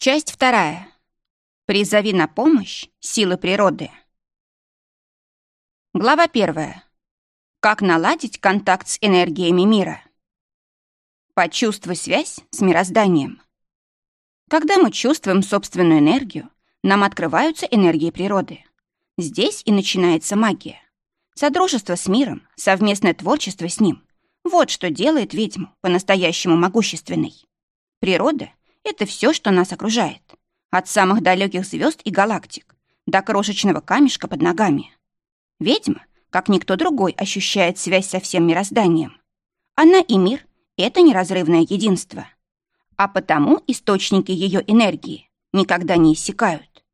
Часть вторая. Призови на помощь силы природы. Глава первая. Как наладить контакт с энергиями мира. Почувствуй связь с мирозданием. Когда мы чувствуем собственную энергию, нам открываются энергии природы. Здесь и начинается магия. Содружество с миром, совместное творчество с ним — вот что делает ведьму по-настоящему могущественной. Природа — это все, что нас окружает. От самых далеких звезд и галактик до крошечного камешка под ногами. Ведьма, как никто другой, ощущает связь со всем мирозданием. Она и мир — это неразрывное единство. А потому источники ее энергии никогда не иссякают.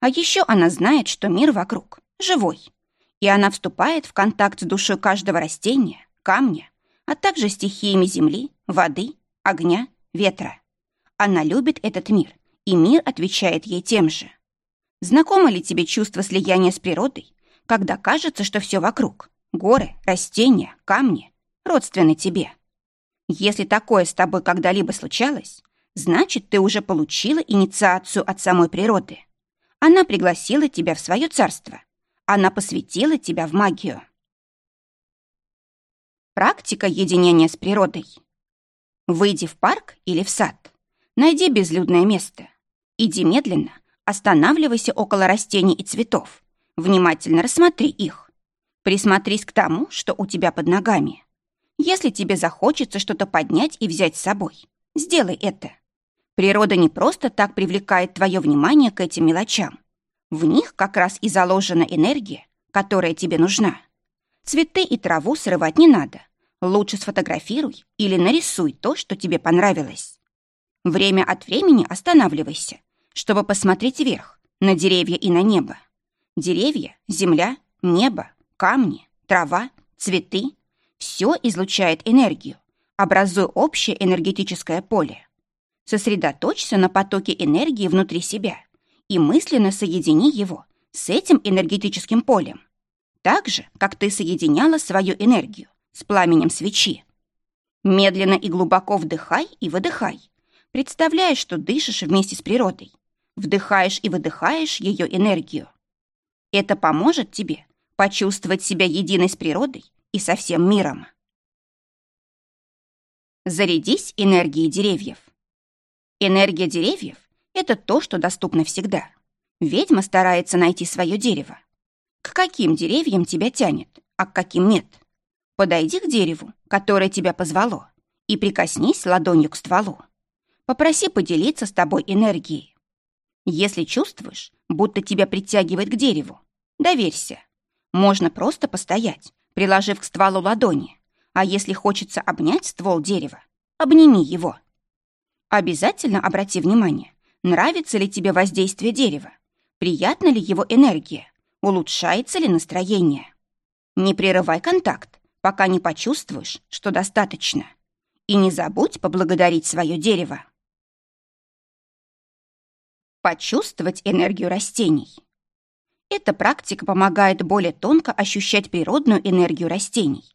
А еще она знает, что мир вокруг живой — и она вступает в контакт с душой каждого растения, камня, а также стихиями земли, воды, огня, ветра. Она любит этот мир, и мир отвечает ей тем же. Знакомо ли тебе чувство слияния с природой, когда кажется, что все вокруг — горы, растения, камни — родственны тебе? Если такое с тобой когда-либо случалось, значит, ты уже получила инициацию от самой природы. Она пригласила тебя в свое царство, она посвятила тебя в магию. Практика единения с природой. Выйди в парк или в сад. Найди безлюдное место. Иди медленно, останавливайся около растений и цветов. Внимательно рассмотри их. Присмотрись к тому, что у тебя под ногами. Если тебе захочется что-то поднять и взять с собой, сделай это. Природа не просто так привлекает твое внимание к этим мелочам. В них как раз и заложена энергия, которая тебе нужна. Цветы и траву срывать не надо. Лучше сфотографируй или нарисуй то, что тебе понравилось. Время от времени останавливайся, чтобы посмотреть вверх, на деревья и на небо. Деревья, земля, небо, камни, трава, цветы — все излучает энергию, образуя общее энергетическое поле. Сосредоточься на потоке энергии внутри себя и мысленно соедини его с этим энергетическим полем. Так же, как ты соединяла свою энергию с пламенем свечи. Медленно и глубоко вдыхай и выдыхай, представляя, что дышишь вместе с природой. Вдыхаешь и выдыхаешь ее энергию. Это поможет тебе почувствовать себя единой с природой и со всем миром. Зарядись энергией деревьев. Энергия деревьев это то, что доступно всегда. Ведьма старается найти свое дерево. К каким деревьям тебя тянет, а к каким нет? Подойди к дереву, которое тебя позвало, и прикоснись ладонью к стволу. Попроси поделиться с тобой энергией. Если чувствуешь, будто тебя притягивает к дереву, доверься. Можно просто постоять, приложив к стволу ладони, а если хочется обнять ствол дерева, обними его. Обязательно обрати внимание, Нравится ли тебе воздействие дерева? Приятна ли его энергия? Улучшается ли настроение? Не прерывай контакт, пока не почувствуешь, что достаточно. И не забудь поблагодарить свое дерево. Почувствовать энергию растений. Эта практика помогает более тонко ощущать природную энергию растений.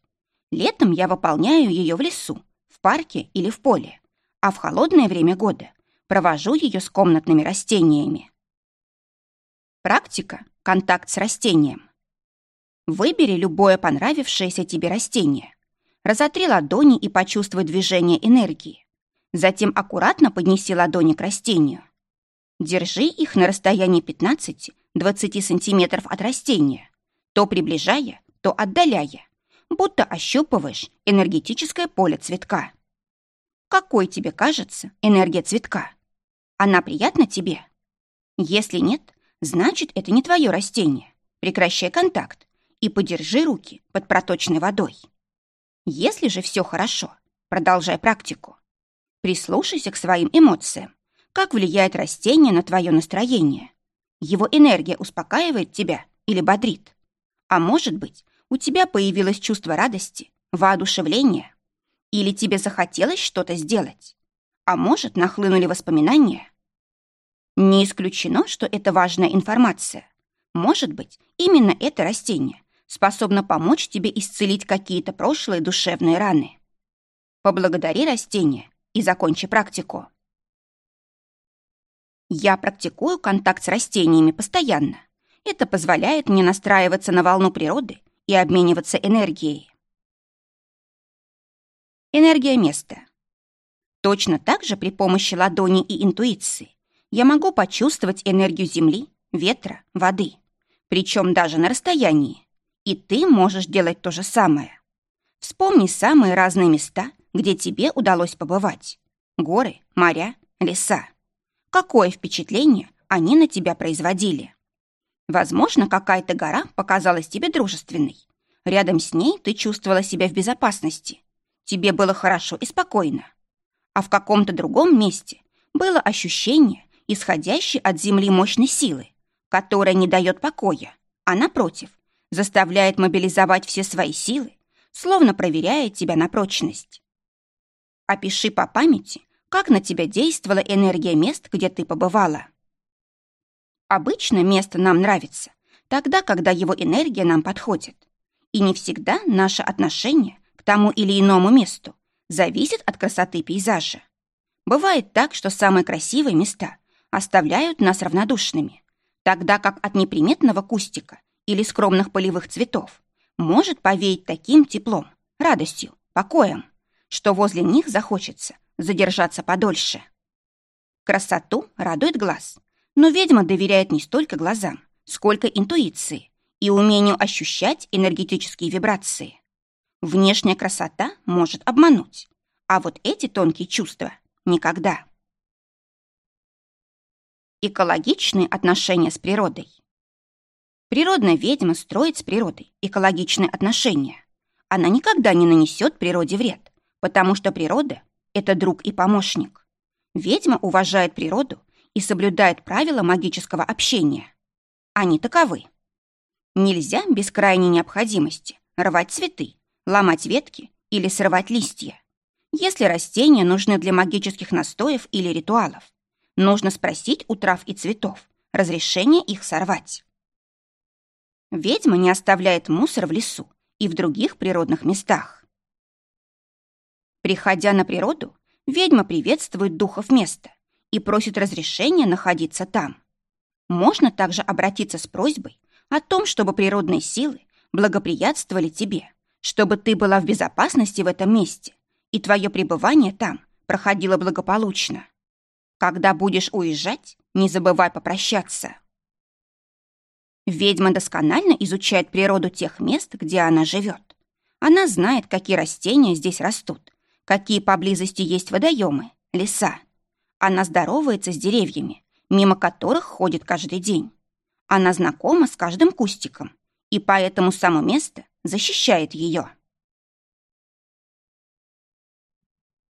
Летом я выполняю ее в лесу, в парке или в поле, а в холодное время года провожу ее с комнатными растениями. Практика – контакт с растением. Выбери любое понравившееся тебе растение. Разотри ладони и почувствуй движение энергии. Затем аккуратно поднеси ладони к растению. Держи их на расстоянии 15-20 сантиметров от растения, то приближая, то отдаляя, будто ощупываешь энергетическое поле цветка. Какой тебе кажется энергия цветка? Она приятна тебе? Если нет, значит, это не твое растение. Прекращай контакт и подержи руки под проточной водой. Если же все хорошо, продолжай практику. Прислушайся к своим эмоциям. Как влияет растение на твое настроение? Его энергия успокаивает тебя или бодрит? А может быть, у тебя появилось чувство радости, воодушевления? Или тебе захотелось что-то сделать? А может, нахлынули воспоминания? Не исключено, что это важная информация. Может быть, именно это растение способно помочь тебе исцелить какие-то прошлые душевные раны. Поблагодари растение и закончи практику. Я практикую контакт с растениями постоянно. Это позволяет мне настраиваться на волну природы и обмениваться энергией. Энергия места. Точно так же при помощи ладони и интуиции я могу почувствовать энергию земли, ветра, воды, причем даже на расстоянии. И ты можешь делать то же самое. Вспомни самые разные места, где тебе удалось побывать. Горы, моря, леса. Какое впечатление они на тебя производили? Возможно, какая-то гора показалась тебе дружественной. Рядом с ней ты чувствовала себя в безопасности. Тебе было хорошо и спокойно. А в каком-то другом месте было ощущение, исходящее от земли мощной силы, которая не дает покоя, а, напротив, заставляет мобилизовать все свои силы, словно проверяя тебя на прочность. Опиши по памяти, как на тебя действовала энергия мест, где ты побывала. Обычно место нам нравится тогда, когда его энергия нам подходит. И не всегда наше отношение к тому или иному месту зависит от красоты пейзажа. Бывает так, что самые красивые места оставляют нас равнодушными, тогда как от неприметного кустика или скромных полевых цветов может повеять таким теплом, радостью, покоем, что возле них захочется задержаться подольше. Красоту радует глаз, но ведьма доверяет не столько глазам, сколько интуиции и умению ощущать энергетические вибрации. Внешняя красота может обмануть, а вот эти тонкие чувства — никогда. Экологичные отношения с природой. Природная ведьма строит с природой экологичные отношения. Она никогда не нанесет природе вред, потому что природа — это друг и помощник. Ведьма уважает природу и соблюдает правила магического общения. Они таковы. Нельзя без крайней необходимости рвать цветы, ломать ветки или срывать листья. Если растения нужны для магических настоев или ритуалов, нужно спросить у трав и цветов разрешение их сорвать. Ведьма не оставляет мусор в лесу и в других природных местах. Приходя на природу, ведьма приветствует духов места и просит разрешения находиться там. Можно также обратиться с просьбой о том, чтобы природные силы благоприятствовали тебе, чтобы ты была в безопасности в этом месте, и твое пребывание там проходило благополучно. Когда будешь уезжать, не забывай попрощаться. Ведьма досконально изучает природу тех мест, где она живет. Она знает, какие растения здесь растут, какие поблизости есть водоемы, леса. Она здоровается с деревьями, мимо которых ходит каждый день. Она знакома с каждым кустиком, и поэтому само место защищает ее.